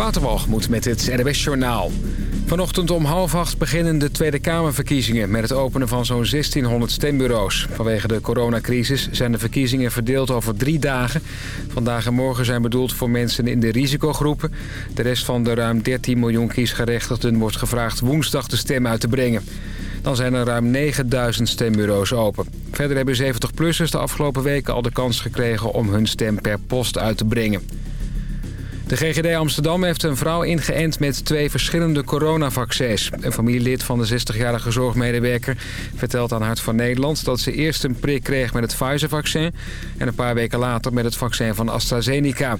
Waterwalgemoed met het NWS Journaal. Vanochtend om half acht beginnen de Tweede Kamerverkiezingen... met het openen van zo'n 1600 stembureaus. Vanwege de coronacrisis zijn de verkiezingen verdeeld over drie dagen. Vandaag en morgen zijn bedoeld voor mensen in de risicogroepen. De rest van de ruim 13 miljoen kiesgerechtigden wordt gevraagd woensdag de stem uit te brengen. Dan zijn er ruim 9000 stembureaus open. Verder hebben 70-plussers de afgelopen weken al de kans gekregen om hun stem per post uit te brengen. De GGD Amsterdam heeft een vrouw ingeënt met twee verschillende coronavaccins. Een familielid van de 60-jarige zorgmedewerker vertelt aan Hart van Nederland... dat ze eerst een prik kreeg met het Pfizer-vaccin... en een paar weken later met het vaccin van AstraZeneca.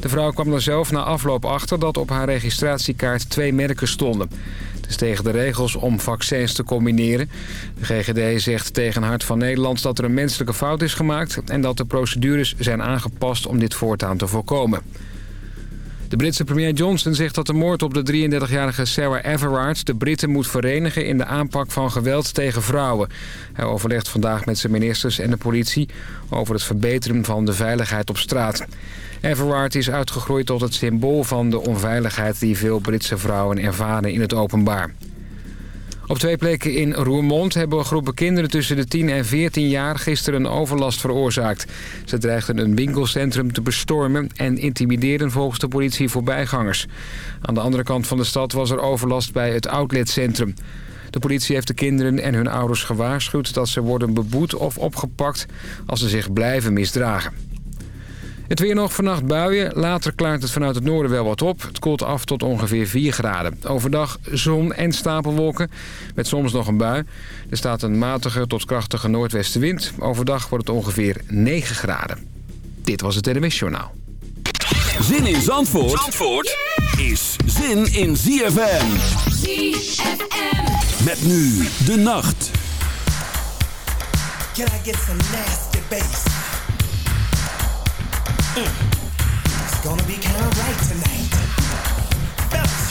De vrouw kwam er zelf na afloop achter dat op haar registratiekaart twee merken stonden. Het is tegen de regels om vaccins te combineren. De GGD zegt tegen Hart van Nederland dat er een menselijke fout is gemaakt... en dat de procedures zijn aangepast om dit voortaan te voorkomen. De Britse premier Johnson zegt dat de moord op de 33-jarige Sarah Everard... de Britten moet verenigen in de aanpak van geweld tegen vrouwen. Hij overlegt vandaag met zijn ministers en de politie... over het verbeteren van de veiligheid op straat. Everard is uitgegroeid tot het symbool van de onveiligheid... die veel Britse vrouwen ervaren in het openbaar. Op twee plekken in Roermond hebben groepen kinderen tussen de 10 en 14 jaar gisteren een overlast veroorzaakt. Ze dreigden een winkelcentrum te bestormen en intimideerden volgens de politie voorbijgangers. Aan de andere kant van de stad was er overlast bij het outletcentrum. De politie heeft de kinderen en hun ouders gewaarschuwd dat ze worden beboet of opgepakt als ze zich blijven misdragen. Het weer nog vannacht buien. Later klaart het vanuit het noorden wel wat op. Het koelt af tot ongeveer 4 graden. Overdag zon en stapelwolken. Met soms nog een bui. Er staat een matige tot krachtige noordwestenwind. Overdag wordt het ongeveer 9 graden. Dit was het NMS Journaal. Zin in Zandvoort, Zandvoort is zin in ZFM. ZFM. Met nu de nacht. Can I get some nasty bass? It's gonna be kind of right tonight. Fellas,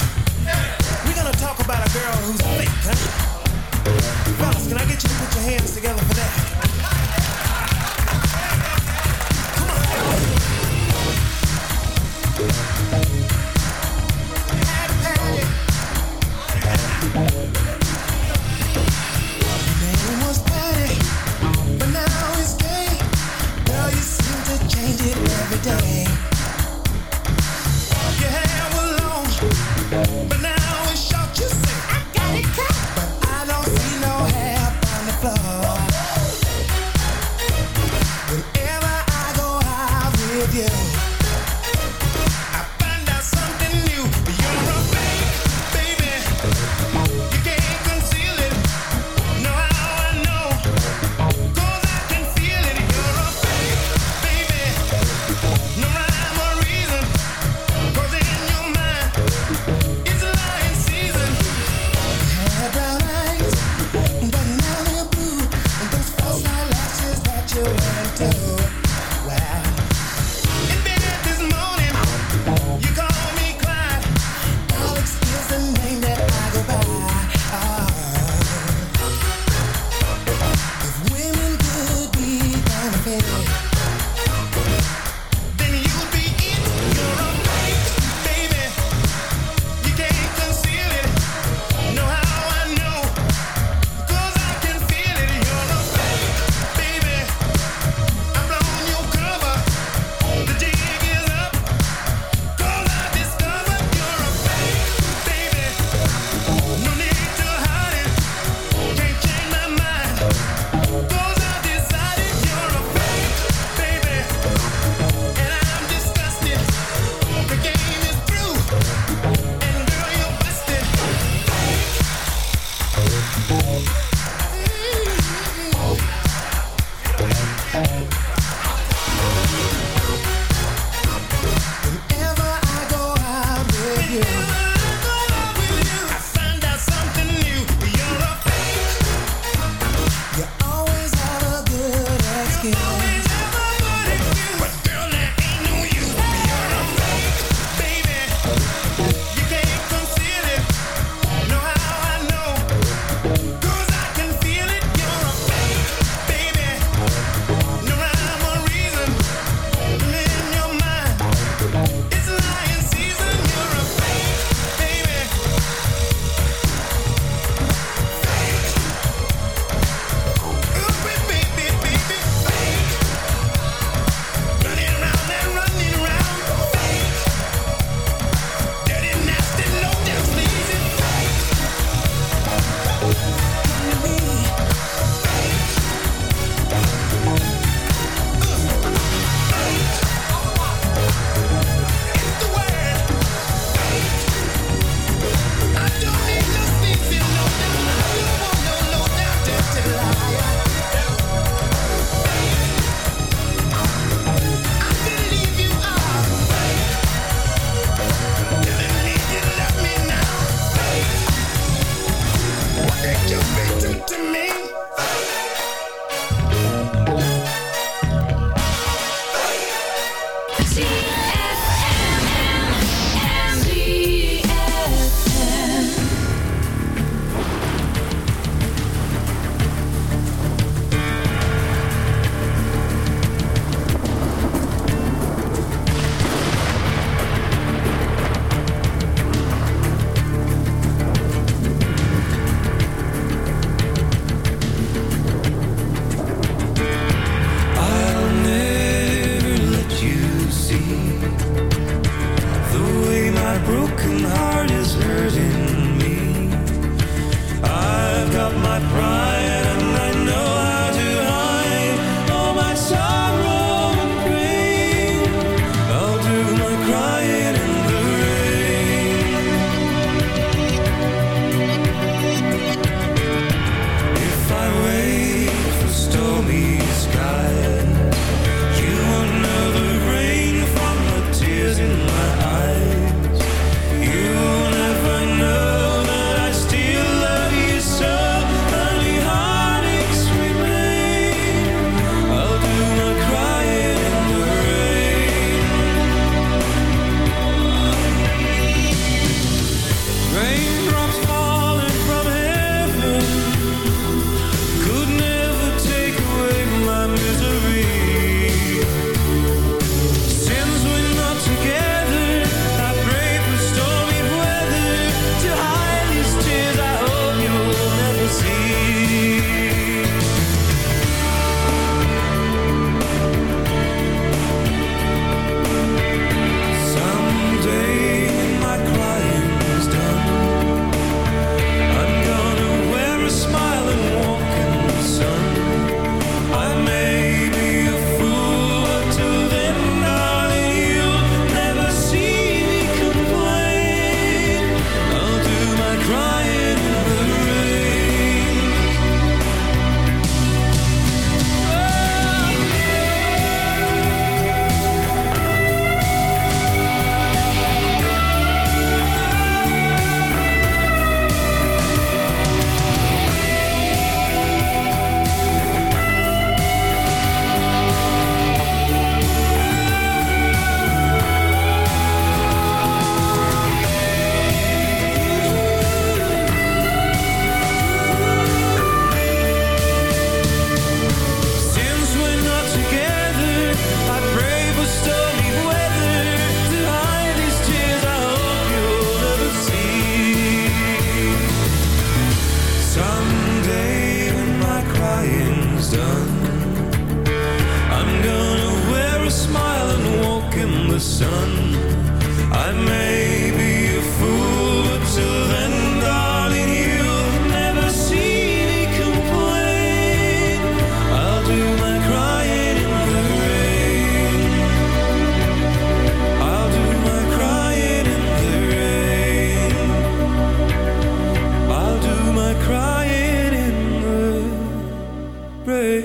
we're gonna talk about a girl who's fake, huh? Fellas, can I get you to put your hands together for that? You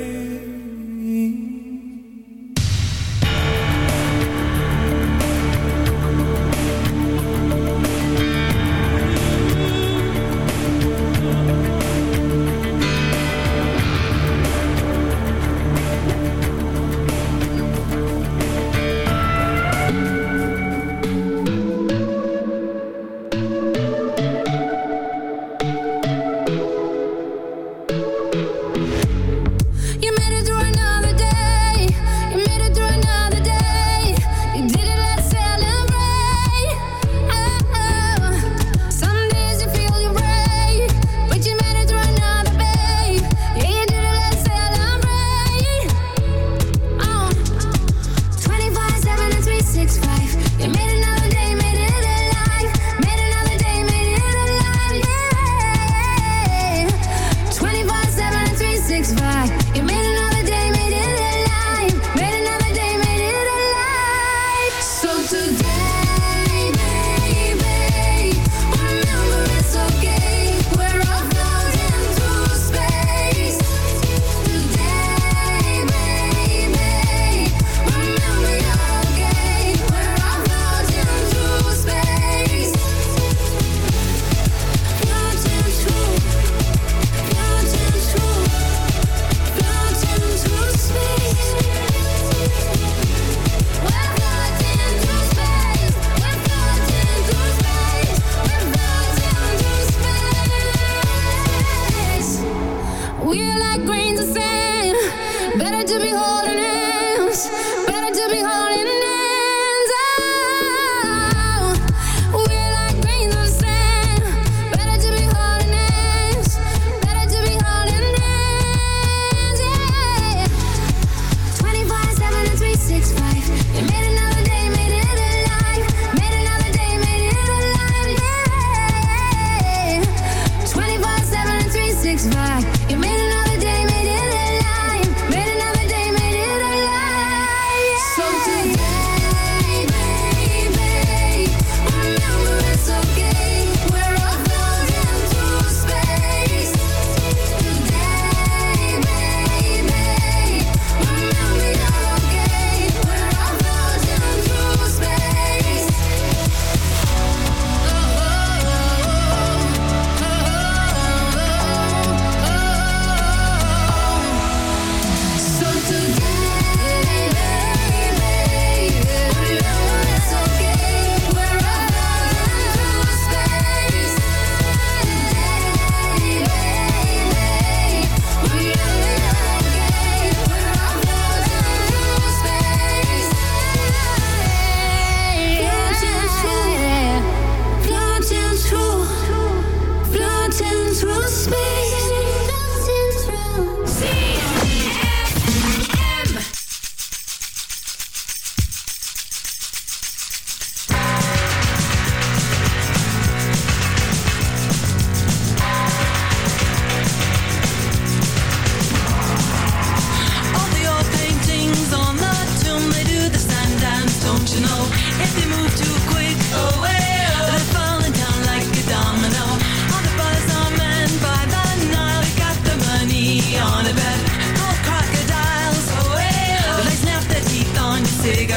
day.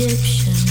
Egyptian.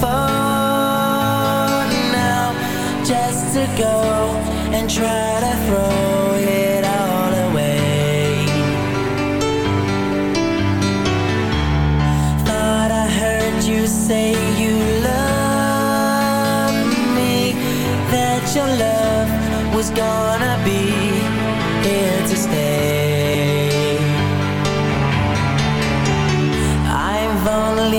For now just to go and try to throw it all away. Thought I heard you say.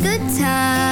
good time.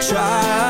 Try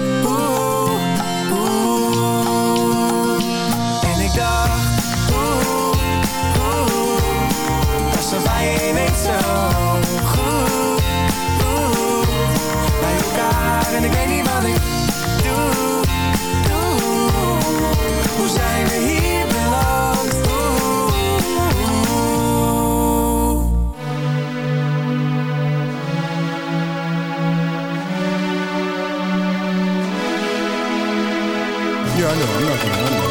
Yeah, I know. I'm not